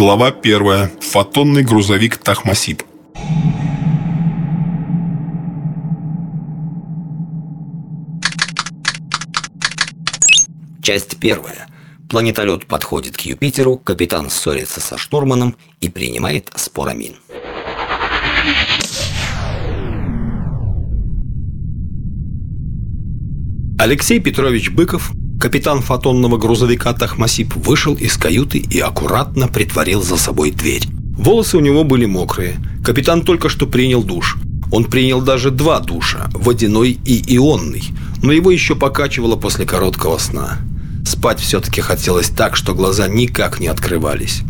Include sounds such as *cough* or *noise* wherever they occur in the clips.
Глава первая. Фотонный грузовик Тахмасип. Часть первая. Планетолет подходит к Юпитеру, капитан ссорится со штурманом и принимает спорамин. Алексей Петрович Быков, капитан фотонного грузовика «Тахмасип», вышел из каюты и аккуратно притворил за собой дверь. Волосы у него были мокрые. Капитан только что принял душ. Он принял даже два душа, водяной и ионный, но его еще покачивало после короткого сна. Спать все-таки хотелось так, что глаза никак не открывались.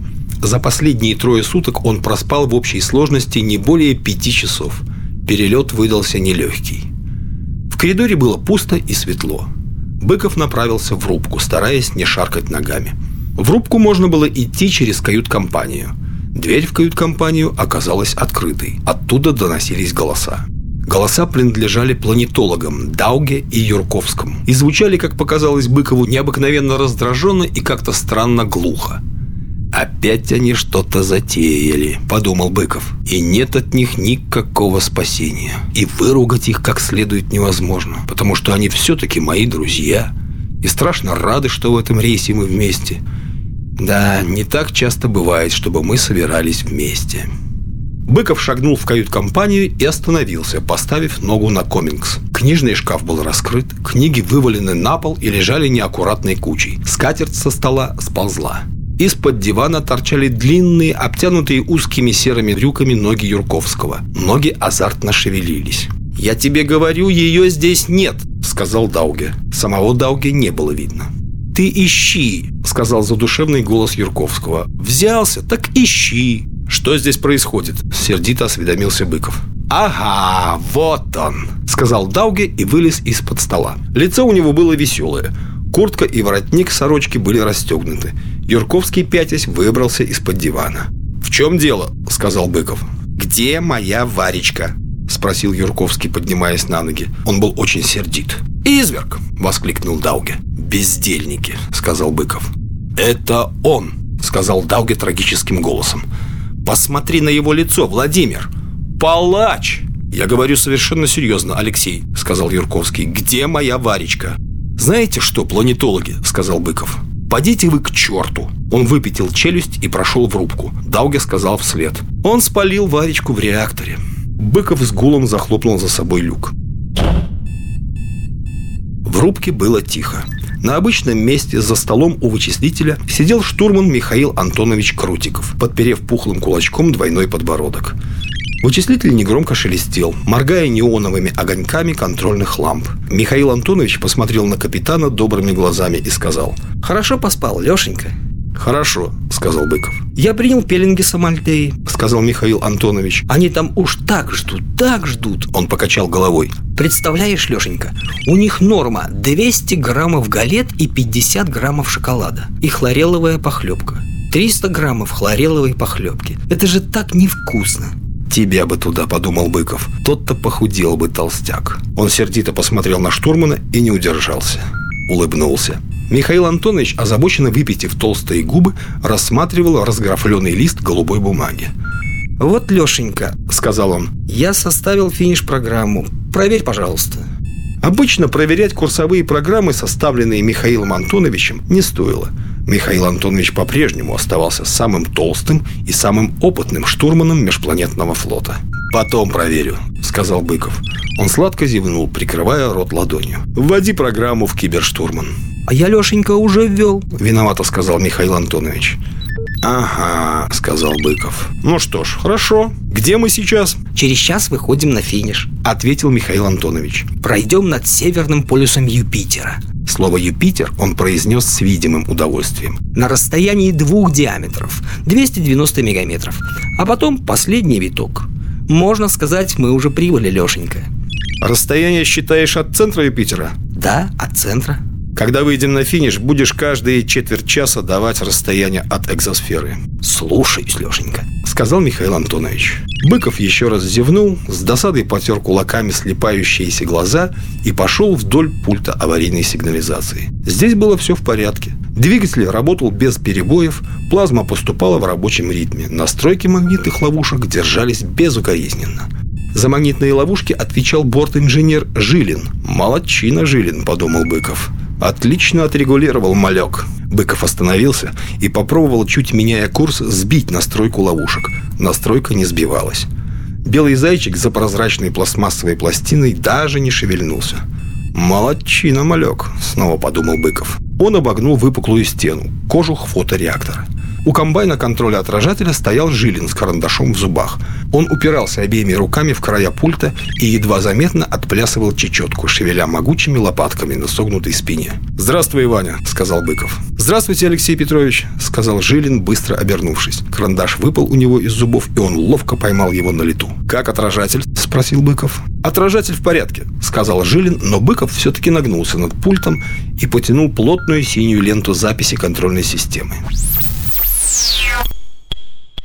За последние трое суток он проспал в общей сложности не более пяти часов. Перелет выдался нелегкий. Коридоре было пусто и светло. Быков направился в рубку, стараясь не шаркать ногами. В рубку можно было идти через кают-компанию. Дверь в кают-компанию оказалась открытой. Оттуда доносились голоса. Голоса принадлежали планетологам Дауге и Юрковскому и звучали, как показалось Быкову, необыкновенно раздраженно и как-то странно глухо. «Опять они что-то затеяли», – подумал Быков. «И нет от них никакого спасения. И выругать их как следует невозможно, потому что они все-таки мои друзья. И страшно рады, что в этом рейсе мы вместе. Да, не так часто бывает, чтобы мы собирались вместе». Быков шагнул в кают-компанию и остановился, поставив ногу на комингс. Книжный шкаф был раскрыт, книги вывалены на пол и лежали неаккуратной кучей. Скатерть со стола сползла. Из-под дивана торчали длинные, обтянутые узкими серыми брюками ноги Юрковского. Ноги азартно шевелились. «Я тебе говорю, ее здесь нет», — сказал Дауге. Самого Дауге не было видно. «Ты ищи», — сказал задушевный голос Юрковского. «Взялся, так ищи». «Что здесь происходит?» — сердито осведомился Быков. «Ага, вот он», — сказал Дауге и вылез из-под стола. Лицо у него было веселое. Куртка и воротник сорочки были расстегнуты. Юрковский, пятясь, выбрался из-под дивана. «В чем дело?» – сказал Быков. «Где моя Варечка?» – спросил Юрковский, поднимаясь на ноги. Он был очень сердит. «Изверг!» – воскликнул Дауге. «Бездельники!» – сказал Быков. «Это он!» – сказал Дауге трагическим голосом. «Посмотри на его лицо, Владимир! Палач!» «Я говорю совершенно серьезно, Алексей», — сказал Юрковский. «Где моя Варечка?» «Знаете что, планетологи?» — сказал Быков. «Подите вы к черту!» Он выпятил челюсть и прошел в рубку. Дауге сказал вслед. Он спалил Варечку в реакторе. Быков с гулом захлопнул за собой люк. В рубке было тихо. На обычном месте за столом у вычислителя сидел штурман Михаил Антонович Крутиков, подперев пухлым кулачком двойной подбородок. Вычислитель негромко шелестел, моргая неоновыми огоньками контрольных ламп. Михаил Антонович посмотрел на капитана добрыми глазами и сказал «Хорошо поспал, Лешенька?» «Хорошо», — сказал Быков. «Я принял пеленги Самальтеи», — сказал Михаил Антонович. «Они там уж так ждут, так ждут», — он покачал головой. «Представляешь, Лешенька, у них норма 200 граммов галет и 50 граммов шоколада. И хлореловая похлебка. 300 граммов хлореловой похлебки. Это же так невкусно. «Тебя бы туда», — подумал Быков. «Тот-то похудел бы толстяк». Он сердито посмотрел на штурмана и не удержался. Улыбнулся. Михаил Антонович, озабоченно выпитив толстые губы, рассматривал разграфленный лист голубой бумаги. «Вот, Лешенька», — сказал он, — «я составил финиш-программу. Проверь, пожалуйста». Обычно проверять курсовые программы, составленные Михаилом Антоновичем, не стоило. Михаил Антонович по-прежнему оставался самым толстым и самым опытным штурманом межпланетного флота. «Потом проверю», — сказал Быков. Он сладко зевнул, прикрывая рот ладонью. «Вводи программу в киберштурман». «А я, Лешенька, уже ввел», — виновато сказал Михаил Антонович. «Ага», — сказал Быков. «Ну что ж, хорошо. Где мы сейчас?» «Через час выходим на финиш», — ответил Михаил Антонович. «Пройдем над северным полюсом Юпитера». Слово «Юпитер» он произнес с видимым удовольствием. На расстоянии двух диаметров, 290 мегаметров. А потом последний виток. Можно сказать, мы уже прибыли, Лешенька. Расстояние считаешь от центра Юпитера? Да, от центра. Когда выйдем на финиш, будешь каждые четверть часа давать расстояние от экзосферы. Слушаюсь, Лешенька сказал Михаил Антонович. Быков еще раз зевнул, с досадой потер кулаками слепающиеся глаза и пошел вдоль пульта аварийной сигнализации. Здесь было все в порядке. Двигатель работал без перебоев, плазма поступала в рабочем ритме, настройки магнитных ловушек держались безукоризненно. За магнитные ловушки отвечал борт-инженер Жилин. «Молодчина, Жилин», — подумал Быков. «Отлично отрегулировал малек». Быков остановился и попробовал, чуть меняя курс, сбить настройку ловушек. Настройка не сбивалась. Белый зайчик за прозрачной пластмассовой пластиной даже не шевельнулся. «Молодчина, малек», — снова подумал Быков. Он обогнул выпуклую стену, кожух фотореактора. У комбайна контроля отражателя стоял Жилин с карандашом в зубах. Он упирался обеими руками в края пульта и едва заметно отплясывал чечетку, шевеля могучими лопатками на согнутой спине. «Здравствуй, Ваня», — сказал Быков. «Здравствуйте, Алексей Петрович», — сказал Жилин, быстро обернувшись. Карандаш выпал у него из зубов, и он ловко поймал его на лету. «Как отражатель?» — спросил Быков. «Отражатель в порядке», — сказал Жилин, но Быков все-таки нагнулся над пультом и потянул плотную синюю ленту записи контрольной системы.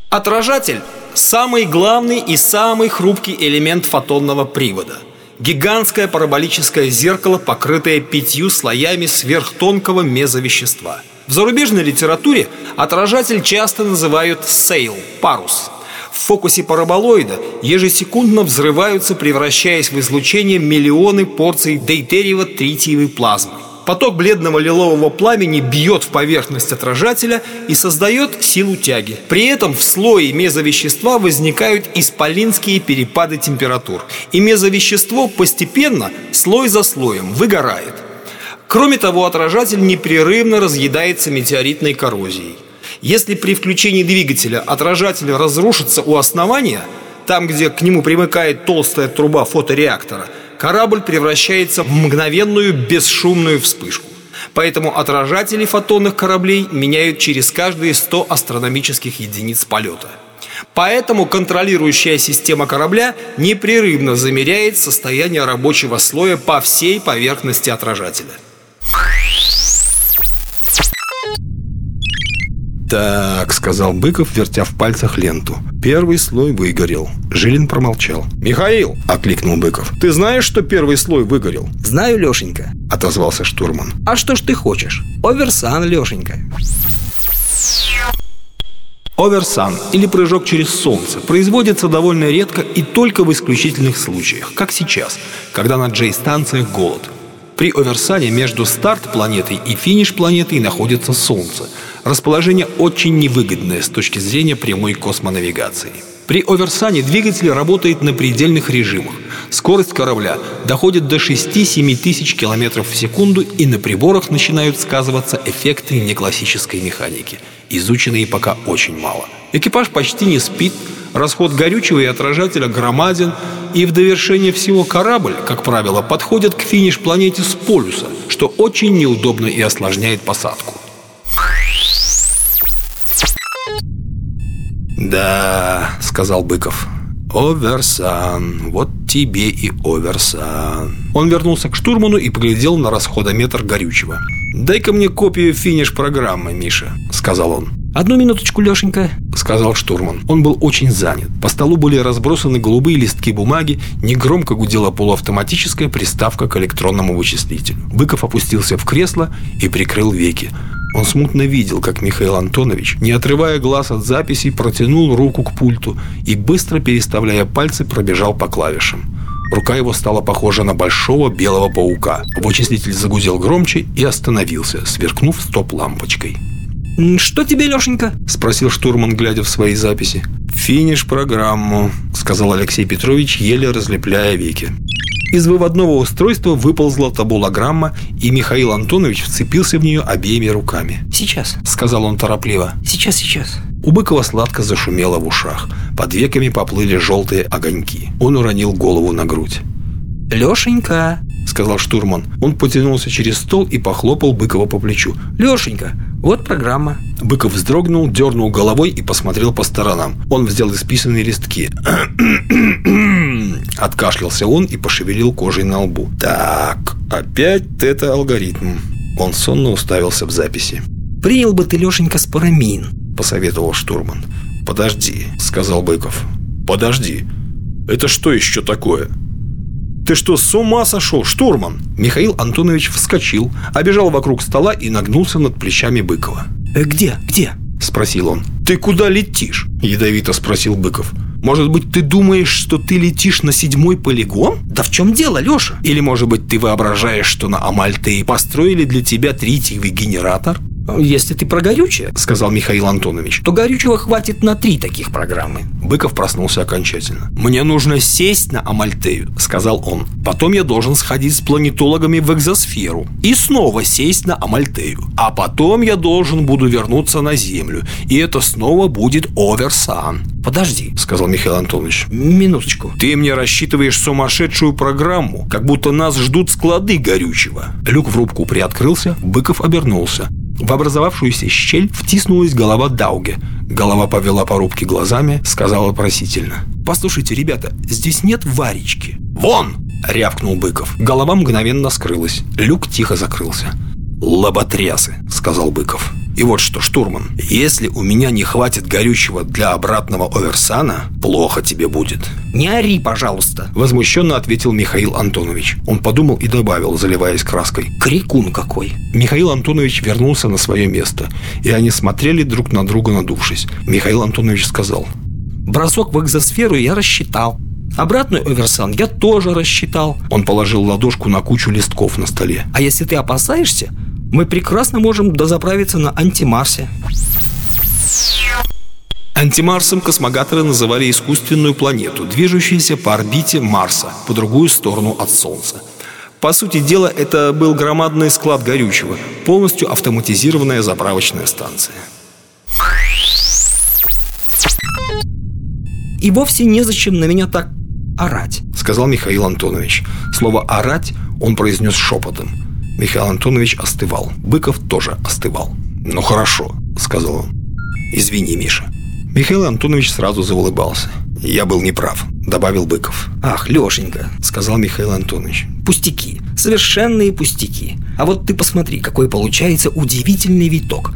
Отражатель – самый главный и самый хрупкий элемент фотонного привода. Гигантское параболическое зеркало, покрытое пятью слоями сверхтонкого мезовещества. В зарубежной литературе отражатель часто называют «sail» – «парус». В фокусе параболоида ежесекундно взрываются, превращаясь в излучение миллионы порций дейтериево-тритиевой плазмы. Поток бледного лилового пламени бьет в поверхность отражателя и создает силу тяги. При этом в слое мезовещества возникают исполинские перепады температур. И мезовещество постепенно, слой за слоем, выгорает. Кроме того, отражатель непрерывно разъедается метеоритной коррозией. Если при включении двигателя отражатель разрушится у основания, там, где к нему примыкает толстая труба фотореактора – корабль превращается в мгновенную бесшумную вспышку. Поэтому отражатели фотонных кораблей меняют через каждые 100 астрономических единиц полета. Поэтому контролирующая система корабля непрерывно замеряет состояние рабочего слоя по всей поверхности отражателя. «Так», — сказал Быков, вертя в пальцах ленту. Первый слой выгорел. Жилин промолчал. «Михаил!» — окликнул Быков. «Ты знаешь, что первый слой выгорел?» «Знаю, Лешенька», — отозвался штурман. «А что ж ты хочешь? Оверсан, Лешенька». Оверсан или прыжок через солнце производится довольно редко и только в исключительных случаях, как сейчас, когда на Джей-станциях голод. При оверсане между старт планетой и финиш планетой находится Солнце – Расположение очень невыгодное с точки зрения прямой космонавигации. При оверсане двигатель работает на предельных режимах. Скорость корабля доходит до 6-7 тысяч километров в секунду, и на приборах начинают сказываться эффекты неклассической механики, изученные пока очень мало. Экипаж почти не спит, расход горючего и отражателя громаден, и в довершение всего корабль, как правило, подходит к финиш-планете с полюса, что очень неудобно и осложняет посадку. «Да», — сказал Быков. «Оверсан, вот тебе и оверсан». Он вернулся к штурману и поглядел на расходометр горючего. «Дай-ка мне копию финиш-программы, Миша», — сказал он. «Одну минуточку, Лешенька», — сказал штурман. Он был очень занят. По столу были разбросаны голубые листки бумаги, негромко гудела полуавтоматическая приставка к электронному вычислителю. Быков опустился в кресло и прикрыл веки. Он смутно видел, как Михаил Антонович, не отрывая глаз от записей, протянул руку к пульту и, быстро переставляя пальцы, пробежал по клавишам. Рука его стала похожа на большого белого паука. Вычислитель загудел громче и остановился, сверкнув стоп-лампочкой. «Что тебе, Лешенька?» – спросил штурман, глядя в свои записи. «Финиш программу», – сказал Алексей Петрович, еле разлепляя веки. Из выводного устройства выползла табулограмма, и Михаил Антонович вцепился в нее обеими руками. «Сейчас», — сказал он торопливо. «Сейчас, сейчас». У Быкова сладко зашумело в ушах. Под веками поплыли желтые огоньки. Он уронил голову на грудь. «Лешенька», — сказал штурман. Он потянулся через стол и похлопал Быкова по плечу. «Лешенька, вот программа». Быков вздрогнул, дернул головой и посмотрел по сторонам. Он взял исписанные листки. *clears throat* Откашлялся он и пошевелил кожей на лбу. «Так, опять это алгоритм». Он сонно уставился в записи. «Принял бы ты, Лешенька, спорамин», – посоветовал штурман. «Подожди», — сказал Быков. «Подожди. Это что еще такое?» «Ты что, с ума сошел, штурман?» Михаил Антонович вскочил, обежал вокруг стола и нагнулся над плечами Быкова. Э, где? Где? Спросил он. «Ты куда летишь?» Ядовито спросил Быков. «Может быть, ты думаешь, что ты летишь на седьмой полигон? Да в чем дело, Леша? Или, может быть, ты воображаешь, что на Амальтее построили для тебя тритиевый генератор?» Если ты про горючее, сказал Михаил Антонович. то горючего хватит на три таких программы. Быков проснулся окончательно. «Мне нужно сесть на Амальтею», — сказал он. «Потом я должен сходить с планетологами в экзосферу и снова сесть на Амальтею. А потом я должен буду вернуться на Землю, и это снова будет Оверсан». Подожди, сказал Михаил Антонович. минуточку. Ты мне рассчитываешь сумасшедшую программу, как будто нас ждут склады горючего. Люк в рубку приоткрылся, Быков обернулся. В образовавшуюся щель втиснулась голова Дауге. Голова повела по рубке глазами, сказала просительно. «Послушайте, ребята, здесь нет варечки». «Вон!» — рявкнул Быков. Голова мгновенно скрылась. Люк тихо закрылся. «Лоботрясы», — сказал Быков. «И вот что, штурман, если у меня не хватит горючего для обратного оверсана, плохо тебе будет». Не ори, пожалуйста. Возмущенно ответил Михаил Антонович. Он подумал и добавил, заливаясь краской. Крикун какой. Михаил Антонович вернулся на свое место, и они смотрели друг на друга, надувшись. Михаил Антонович сказал. Бросок в экзосферу я рассчитал. Обратный оверсан я тоже рассчитал. Он положил ладошку на кучу листков на столе. А если ты опасаешься, мы прекрасно можем дозаправиться на антимарсе. Антимарсом космогаторы называли искусственную планету, движущуюся по орбите Марса по другую сторону от Солнца. По сути дела, это был громадный склад горючего, полностью автоматизированная заправочная станция. И вовсе незачем на меня так орать. Сказал Михаил Антонович. Слово «орать» он произнес шепотом. Михаил Антонович остывал. Быков тоже остывал. «Ну хорошо», — сказал он. «Извини, Миша». Михаил Антонович сразу заулыбался. «Я был неправ», — добавил Быков. Ах, Лешенька, Сказал Михаил Антонович. пустяки, совершенные пустяки. А вот ты посмотри, какой получается удивительный виток.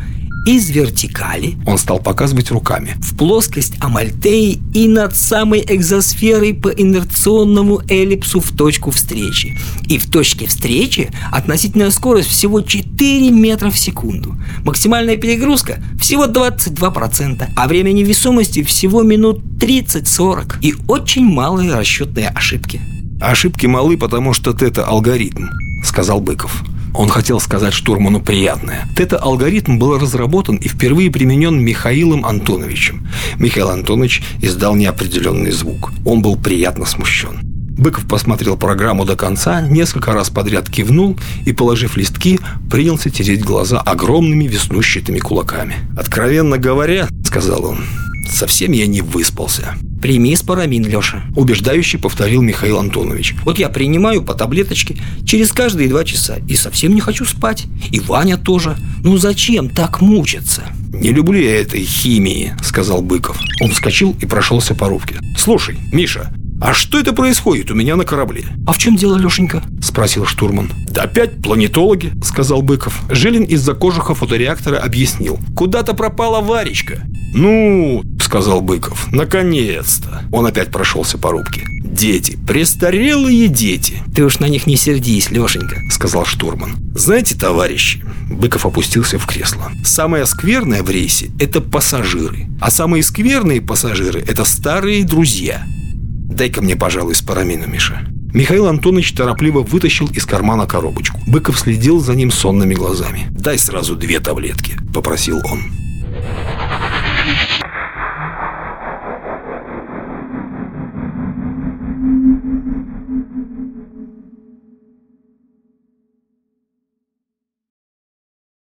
Из вертикали Он стал показывать руками. в плоскость Амальтеи и над самой экзосферой по инерционному эллипсу в точку встречи. И в точке встречи относительная скорость всего 4 метра в секунду. Максимальная перегрузка всего 22%, а время невесомости всего минут 30-40. И очень малые расчетные ошибки. Ошибки малы, потому что тета-алгоритм, сказал Быков. Он хотел сказать штурману приятное. Тета-алгоритм был разработан и впервые применен Михаилом Антоновичем. Михаил Антонович издал неопределенный звук. Он был приятно смущен. Быков посмотрел программу до конца, несколько раз подряд кивнул и, положив листки, принялся тереть глаза огромными веснущатыми кулаками. «Откровенно говоря, — сказал он, — совсем я не выспался». Прими спорамин, Леша. Убеждающе повторил Михаил Антонович. Вот я принимаю по таблеточке через каждые два часа и совсем не хочу спать. И Ваня тоже. Ну зачем так мучиться? «Не люблю я этой химии», — сказал Быков. Он вскочил и прошелся по рубке. «Слушай, Миша, а что это происходит у меня на корабле?» А в чем дело, Лешенька? — спросил штурман. «Да опять планетологи», — сказал Быков. Жилин из-за кожуха фотореактора объяснил. «Куда-то пропала Варечка». «Ну», — сказал Быков, — «наконец-то». Он опять прошелся по рубке. «Дети, престарелые дети», Ты уж на них не сердись, Лешенька. — сказал штурман. «Знаете, товарищи...» Быков опустился в кресло. «Самое скверное в рейсе — это пассажиры. А самые скверные пассажиры — это старые друзья. Дай-ка мне, пожалуй, спорамину, Миша». Михаил Антонович торопливо вытащил из кармана коробочку. Быков следил за ним сонными глазами. «Дай сразу две таблетки», — попросил он.